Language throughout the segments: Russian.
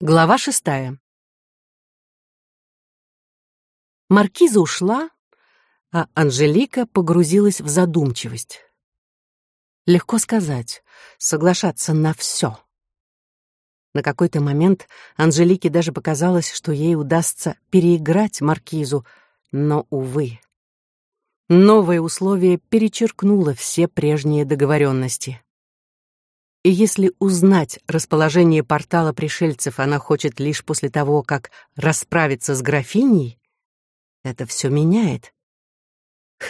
Глава шестая. Маркиза ушла, а Анжелика погрузилась в задумчивость. Легко сказать, соглашаться на все. На какой-то момент Анжелике даже показалось, что ей удастся переиграть Маркизу, но, увы. Новое условие перечеркнуло все прежние договоренности. И если узнать расположение портала пришельцев она хочет лишь после того, как расправиться с графиней, это все меняет.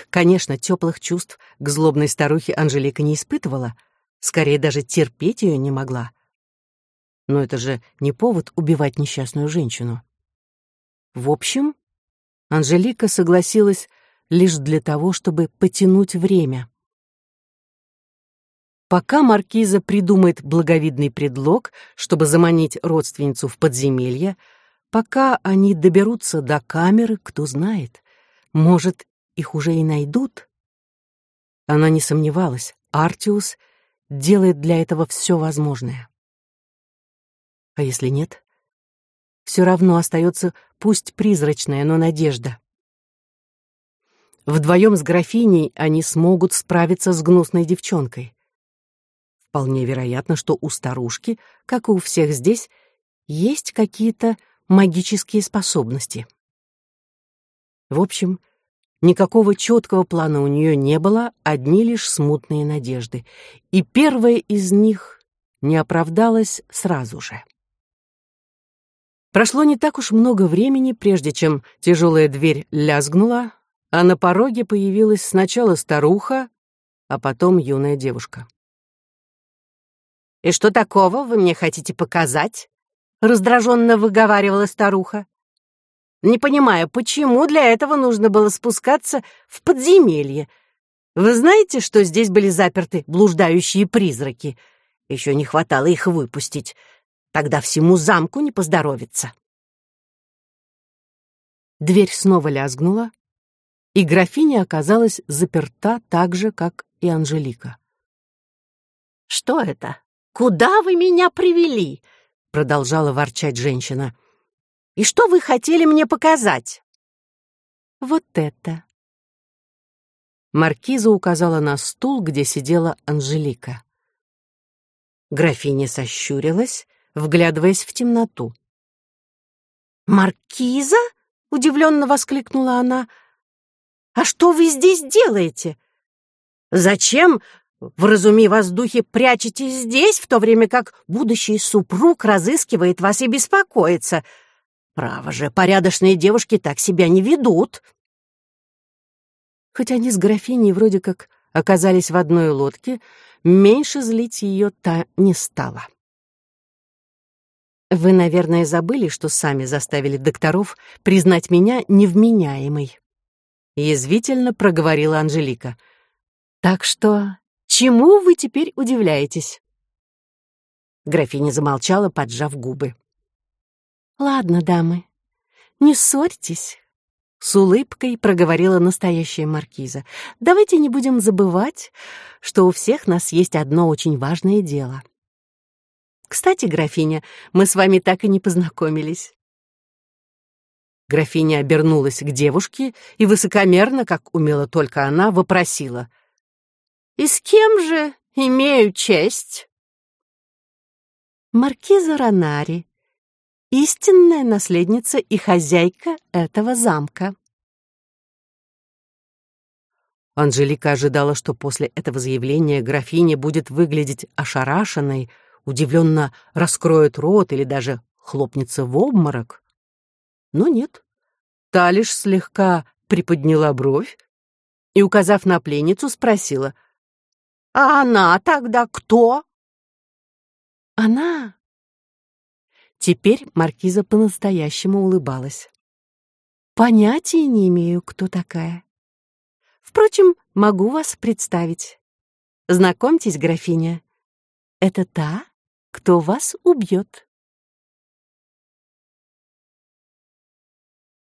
Конечно, теплых чувств к злобной старухе Анжелика не испытывала, скорее даже терпеть ее не могла. Но это же не повод убивать несчастную женщину. В общем, Анжелика согласилась лишь для того, чтобы потянуть время. Пока маркиза придумает благовидный предлог, чтобы заманить родственницу в подземелье, пока они доберутся до камеры, кто знает, может, их уже и найдут. Она не сомневалась, Артиус делает для этого все возможное. А если нет? Все равно остается пусть призрачная, но надежда. Вдвоем с графиней они смогут справиться с гнусной девчонкой. Вполне вероятно, что у старушки, как и у всех здесь, есть какие-то магические способности. В общем, никакого четкого плана у нее не было, одни лишь смутные надежды. И первая из них не оправдалась сразу же. Прошло не так уж много времени, прежде чем тяжелая дверь лязгнула, а на пороге появилась сначала старуха, а потом юная девушка. «И что такого вы мне хотите показать?» — раздраженно выговаривала старуха. «Не понимаю, почему для этого нужно было спускаться в подземелье? Вы знаете, что здесь были заперты блуждающие призраки? Еще не хватало их выпустить. Тогда всему замку не поздоровится». Дверь снова лязгнула, и графиня оказалась заперта так же, как и Анжелика. «Что это?» «Куда вы меня привели?» — продолжала ворчать женщина. «И что вы хотели мне показать?» «Вот это». Маркиза указала на стул, где сидела Анжелика. Графиня сощурилась, вглядываясь в темноту. «Маркиза?» — удивленно воскликнула она. «А что вы здесь делаете? Зачем Вразуми вас, духи, прячетесь здесь, в то время как будущий супруг разыскивает вас и беспокоится. Право же, порядочные девушки так себя не ведут. Хоть они с графиней вроде как оказались в одной лодке, меньше злить ее та не стала. Вы, наверное, забыли, что сами заставили докторов признать меня невменяемой. Язвительно проговорила Анжелика. Так что Чему вы теперь удивляетесь?» Графиня замолчала, поджав губы. «Ладно, дамы, не ссорьтесь», — с улыбкой проговорила настоящая маркиза. «Давайте не будем забывать, что у всех нас есть одно очень важное дело. Кстати, графиня, мы с вами так и не познакомились». Графиня обернулась к девушке и высокомерно, как умела только она, вопросила — и с кем же имею честь? Маркиза Ронари, истинная наследница и хозяйка этого замка. Анжелика ожидала, что после этого заявления графиня будет выглядеть ошарашенной, удивленно раскроет рот или даже хлопнется в обморок. Но нет. Та лишь слегка приподняла бровь и, указав на пленницу, спросила — а она тогда кто? Она. Теперь маркиза по-настоящему улыбалась. Понятия не имею, кто такая. Впрочем, могу вас представить. Знакомьтесь, графиня. Это та, кто вас убьет.